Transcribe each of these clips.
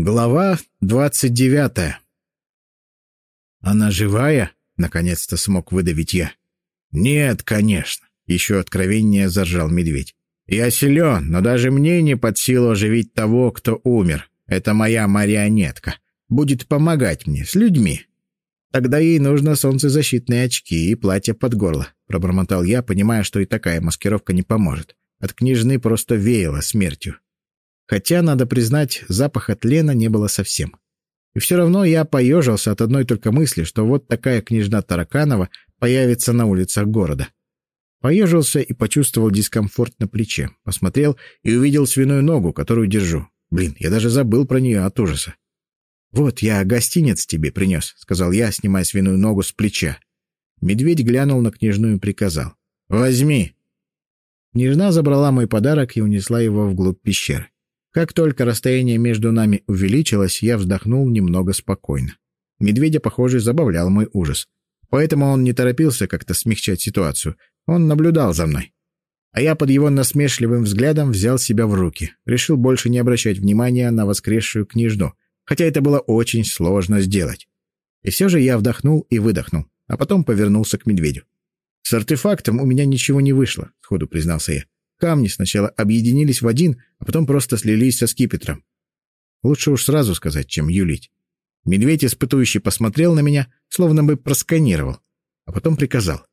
Глава двадцать девятая. «Она живая?» — наконец-то смог выдавить я. «Нет, конечно», — еще откровеннее заржал медведь. «Я силен, но даже мне не под силу оживить того, кто умер. Это моя марионетка. Будет помогать мне с людьми». «Тогда ей нужно солнцезащитные очки и платье под горло», — пробормотал я, понимая, что и такая маскировка не поможет. От княжны просто веяло смертью. Хотя, надо признать, запаха тлена не было совсем. И все равно я поежился от одной только мысли, что вот такая княжна Тараканова появится на улицах города. Поежился и почувствовал дискомфорт на плече. Посмотрел и увидел свиную ногу, которую держу. Блин, я даже забыл про нее от ужаса. «Вот, я гостинец тебе принес», — сказал я, снимая свиную ногу с плеча. Медведь глянул на княжну и приказал. «Возьми». Княжна забрала мой подарок и унесла его вглубь пещеры. Как только расстояние между нами увеличилось, я вздохнул немного спокойно. Медведя, похоже, забавлял мой ужас. Поэтому он не торопился как-то смягчать ситуацию. Он наблюдал за мной. А я под его насмешливым взглядом взял себя в руки. Решил больше не обращать внимания на воскресшую княжну. Хотя это было очень сложно сделать. И все же я вдохнул и выдохнул, а потом повернулся к медведю. «С артефактом у меня ничего не вышло», — сходу признался я. Камни сначала объединились в один, а потом просто слились со скипетром. Лучше уж сразу сказать, чем юлить. Медведь, испытующий, посмотрел на меня, словно бы просканировал, а потом приказал.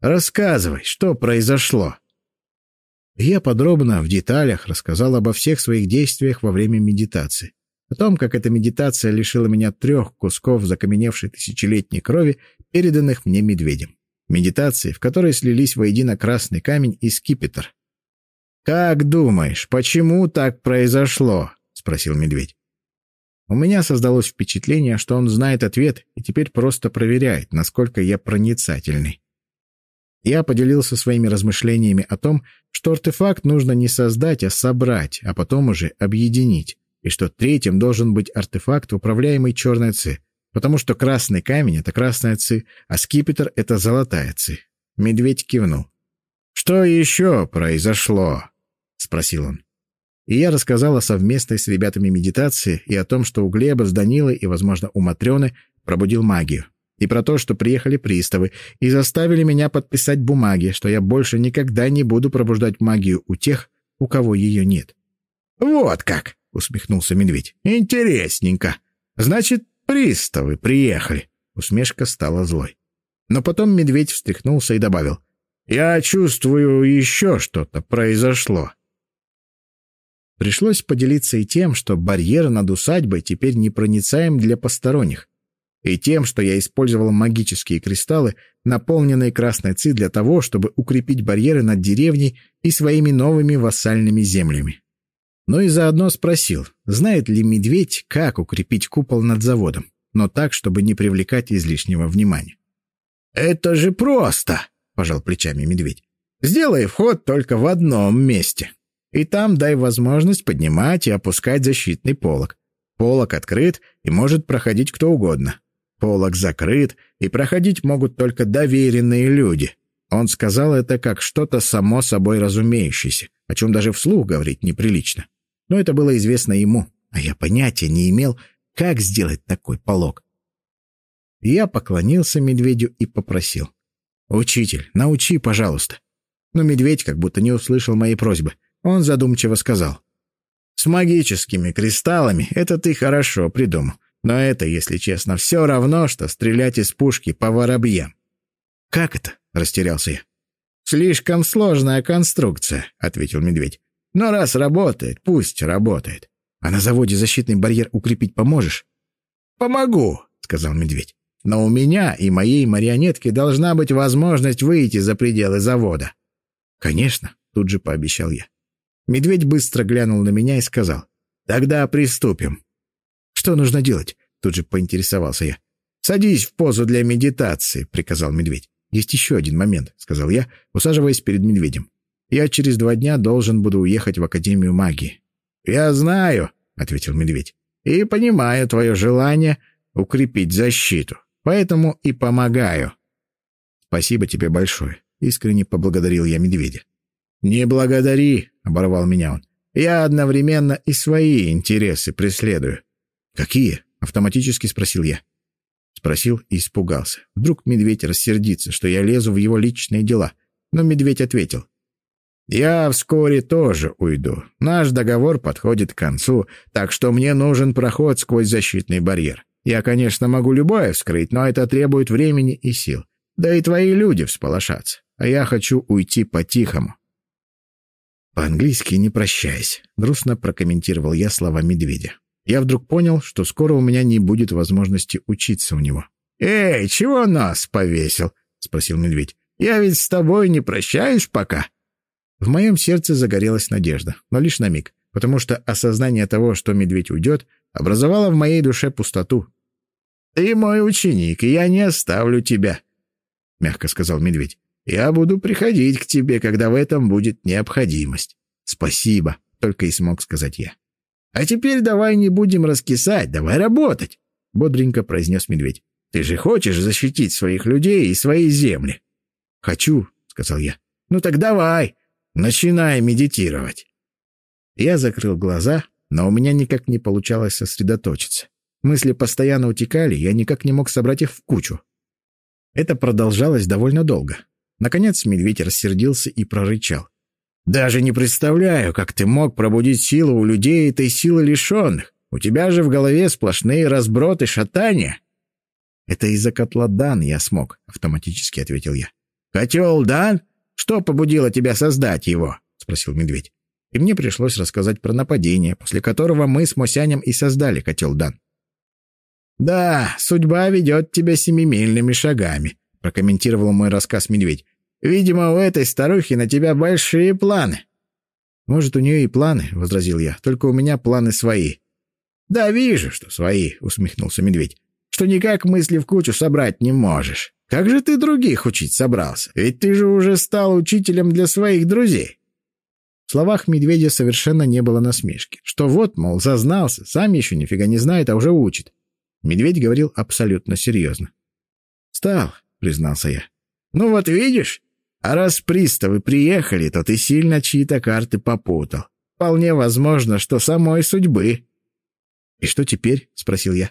«Рассказывай, что произошло?» Я подробно, в деталях, рассказал обо всех своих действиях во время медитации. О том, как эта медитация лишила меня трех кусков закаменевшей тысячелетней крови, переданных мне медведем. Медитации, в которой слились воедино красный камень и скипетр. «Как думаешь, почему так произошло?» — спросил медведь. У меня создалось впечатление, что он знает ответ и теперь просто проверяет, насколько я проницательный. Я поделился своими размышлениями о том, что артефакт нужно не создать, а собрать, а потом уже объединить, и что третьим должен быть артефакт, управляемый черной ци, потому что красный камень — это красная ци, а скипетр — это золотая ци. Медведь кивнул. «Что еще произошло?» — спросил он. И я рассказал о совместной с ребятами медитации и о том, что у Глеба с Данилой и, возможно, у Матрёны пробудил магию. И про то, что приехали приставы и заставили меня подписать бумаги, что я больше никогда не буду пробуждать магию у тех, у кого ее нет. «Вот как!» — усмехнулся медведь. «Интересненько. Значит, приставы приехали». Усмешка стала злой. Но потом медведь встряхнулся и добавил. «Я чувствую, еще что-то произошло». Пришлось поделиться и тем, что барьер над усадьбой теперь непроницаем для посторонних, и тем, что я использовал магические кристаллы, наполненные красной ци для того, чтобы укрепить барьеры над деревней и своими новыми вассальными землями. Но и заодно спросил, знает ли медведь, как укрепить купол над заводом, но так, чтобы не привлекать излишнего внимания. «Это же просто!» — пожал плечами медведь. «Сделай вход только в одном месте и там дай возможность поднимать и опускать защитный полог. Полог открыт, и может проходить кто угодно. Полог закрыт, и проходить могут только доверенные люди. Он сказал это как что-то само собой разумеющееся, о чем даже вслух говорить неприлично. Но это было известно ему, а я понятия не имел, как сделать такой полог. Я поклонился медведю и попросил. «Учитель, научи, пожалуйста». Но медведь как будто не услышал моей просьбы. Он задумчиво сказал. «С магическими кристаллами это ты хорошо придумал. Но это, если честно, все равно, что стрелять из пушки по воробьям». «Как это?» — растерялся я. «Слишком сложная конструкция», — ответил медведь. «Но раз работает, пусть работает. А на заводе защитный барьер укрепить поможешь?» «Помогу», — сказал медведь. «Но у меня и моей марионетки должна быть возможность выйти за пределы завода». «Конечно», — тут же пообещал я. Медведь быстро глянул на меня и сказал. «Тогда приступим». «Что нужно делать?» Тут же поинтересовался я. «Садись в позу для медитации», — приказал медведь. «Есть еще один момент», — сказал я, усаживаясь перед медведем. «Я через два дня должен буду уехать в Академию магии». «Я знаю», — ответил медведь, — «и понимаю твое желание укрепить защиту, поэтому и помогаю». «Спасибо тебе большое», — искренне поблагодарил я медведя. «Не благодари», — оборвал меня он. «Я одновременно и свои интересы преследую. «Какие?» — автоматически спросил я. Спросил и испугался. Вдруг медведь рассердится, что я лезу в его личные дела. Но медведь ответил. «Я вскоре тоже уйду. Наш договор подходит к концу, так что мне нужен проход сквозь защитный барьер. Я, конечно, могу любое вскрыть, но это требует времени и сил. Да и твои люди всполошатся. А я хочу уйти по-тихому». «По-английски не прощаясь», — грустно прокомментировал я слова медведя. Я вдруг понял, что скоро у меня не будет возможности учиться у него. «Эй, чего нас повесил?» — спросил медведь. «Я ведь с тобой не прощаюсь пока». В моем сердце загорелась надежда, но лишь на миг, потому что осознание того, что медведь уйдет, образовало в моей душе пустоту. «Ты мой ученик, и я не оставлю тебя», — мягко сказал медведь. «Я буду приходить к тебе, когда в этом будет необходимость». «Спасибо», — только и смог сказать я. «А теперь давай не будем раскисать, давай работать», — бодренько произнес медведь. «Ты же хочешь защитить своих людей и свои земли?» «Хочу», — сказал я. «Ну так давай, начинай медитировать». Я закрыл глаза, но у меня никак не получалось сосредоточиться. Мысли постоянно утекали, я никак не мог собрать их в кучу. Это продолжалось довольно долго. Наконец медведь рассердился и прорычал. «Даже не представляю, как ты мог пробудить силу у людей этой силы лишенных. У тебя же в голове сплошные разброты, шатания». «Это из-за котла Дан я смог», — автоматически ответил я. «Котел Дан? Что побудило тебя создать его?» — спросил медведь. И мне пришлось рассказать про нападение, после которого мы с Мосянем и создали котел Дан. «Да, судьба ведет тебя семимильными шагами», — прокомментировал мой рассказ медведь. «Видимо, у этой старухи на тебя большие планы». «Может, у нее и планы», — возразил я, — «только у меня планы свои». «Да вижу, что свои», — усмехнулся медведь, — «что никак мысли в кучу собрать не можешь. Как же ты других учить собрался? Ведь ты же уже стал учителем для своих друзей». В словах медведя совершенно не было насмешки. Что вот, мол, зазнался, сам еще нифига не знает, а уже учит. Медведь говорил абсолютно серьезно. «Стал», — признался я. «Ну вот видишь, а раз приставы приехали, то ты сильно чьи-то карты попутал. Вполне возможно, что самой судьбы». «И что теперь?» — спросил я.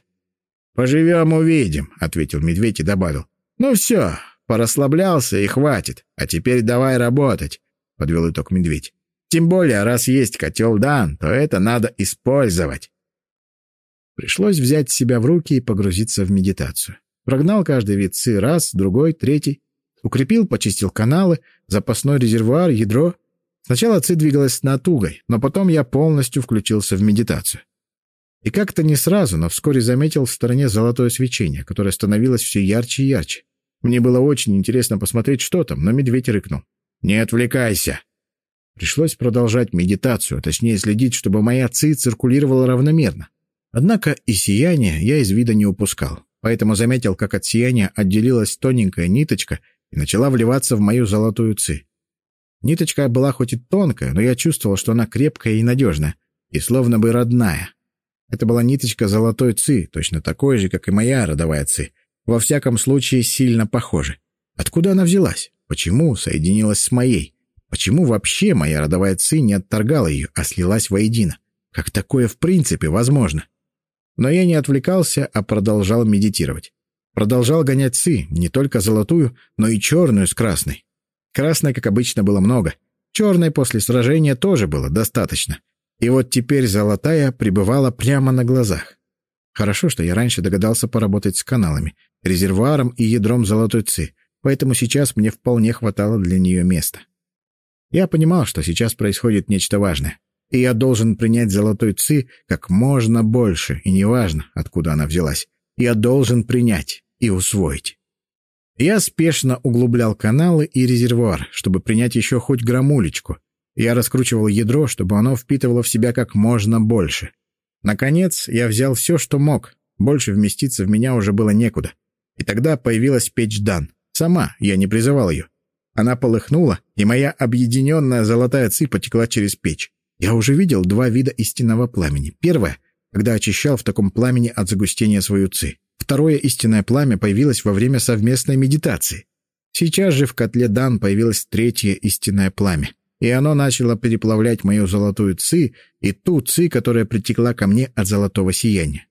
«Поживем, увидим», — ответил медведь и добавил. «Ну все, порасслаблялся и хватит, а теперь давай работать», — подвел итог медведь. «Тем более, раз есть котел Дан, то это надо использовать». Пришлось взять себя в руки и погрузиться в медитацию. Прогнал каждый вид ци раз, другой, третий. Укрепил, почистил каналы, запасной резервуар, ядро. Сначала ци двигалась натугой, но потом я полностью включился в медитацию. И как-то не сразу, но вскоре заметил в стороне золотое свечение, которое становилось все ярче и ярче. Мне было очень интересно посмотреть, что там, но медведь рыкнул. «Не отвлекайся!» Пришлось продолжать медитацию, точнее следить, чтобы моя ци циркулировала равномерно. Однако и сияние я из вида не упускал, поэтому заметил, как от сияния отделилась тоненькая ниточка и начала вливаться в мою золотую ци. Ниточка была хоть и тонкая, но я чувствовал, что она крепкая и надежная, и словно бы родная. Это была ниточка золотой ци, точно такой же, как и моя родовая ци. Во всяком случае, сильно похожи. Откуда она взялась? Почему соединилась с моей? Почему вообще моя родовая ци не отторгала ее, а слилась воедино? Как такое в принципе возможно? Но я не отвлекался, а продолжал медитировать. Продолжал гонять ци, не только золотую, но и черную с красной. Красной, как обычно, было много. Черной после сражения тоже было достаточно. И вот теперь золотая пребывала прямо на глазах. Хорошо, что я раньше догадался поработать с каналами, резервуаром и ядром золотой ци, поэтому сейчас мне вполне хватало для нее места. Я понимал, что сейчас происходит нечто важное и я должен принять золотой ци как можно больше, и неважно, откуда она взялась. Я должен принять и усвоить. Я спешно углублял каналы и резервуар, чтобы принять еще хоть грамулечку. Я раскручивал ядро, чтобы оно впитывало в себя как можно больше. Наконец, я взял все, что мог. Больше вместиться в меня уже было некуда. И тогда появилась печь Дан. Сама, я не призывал ее. Она полыхнула, и моя объединенная золотая ци потекла через печь. Я уже видел два вида истинного пламени. Первое, когда очищал в таком пламени от загустения свою ци. Второе истинное пламя появилось во время совместной медитации. Сейчас же в котле Дан появилось третье истинное пламя. И оно начало переплавлять мою золотую ци и ту ци, которая притекла ко мне от золотого сияния.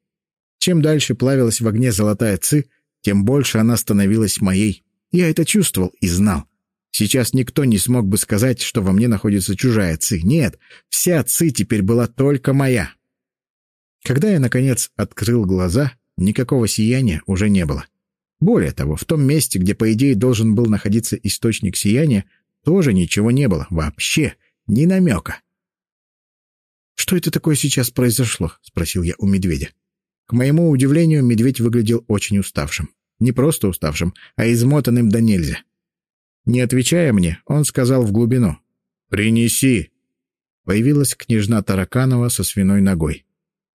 Чем дальше плавилась в огне золотая ци, тем больше она становилась моей. Я это чувствовал и знал. Сейчас никто не смог бы сказать, что во мне находится чужая ци. Нет, вся ци теперь была только моя. Когда я, наконец, открыл глаза, никакого сияния уже не было. Более того, в том месте, где, по идее, должен был находиться источник сияния, тоже ничего не было. Вообще. Ни намека. «Что это такое сейчас произошло?» — спросил я у медведя. К моему удивлению, медведь выглядел очень уставшим. Не просто уставшим, а измотанным до нельзя. Не отвечая мне, он сказал в глубину. «Принеси!» Появилась княжна Тараканова со свиной ногой.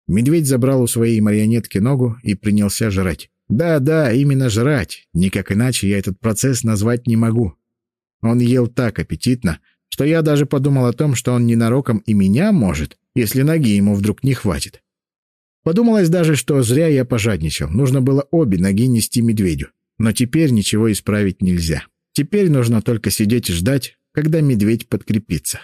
Медведь забрал у своей марионетки ногу и принялся жрать. Да-да, именно жрать. Никак иначе я этот процесс назвать не могу. Он ел так аппетитно, что я даже подумал о том, что он ненароком и меня может, если ноги ему вдруг не хватит. Подумалось даже, что зря я пожадничал. Нужно было обе ноги нести медведю. Но теперь ничего исправить нельзя. Теперь нужно только сидеть и ждать, когда медведь подкрепится.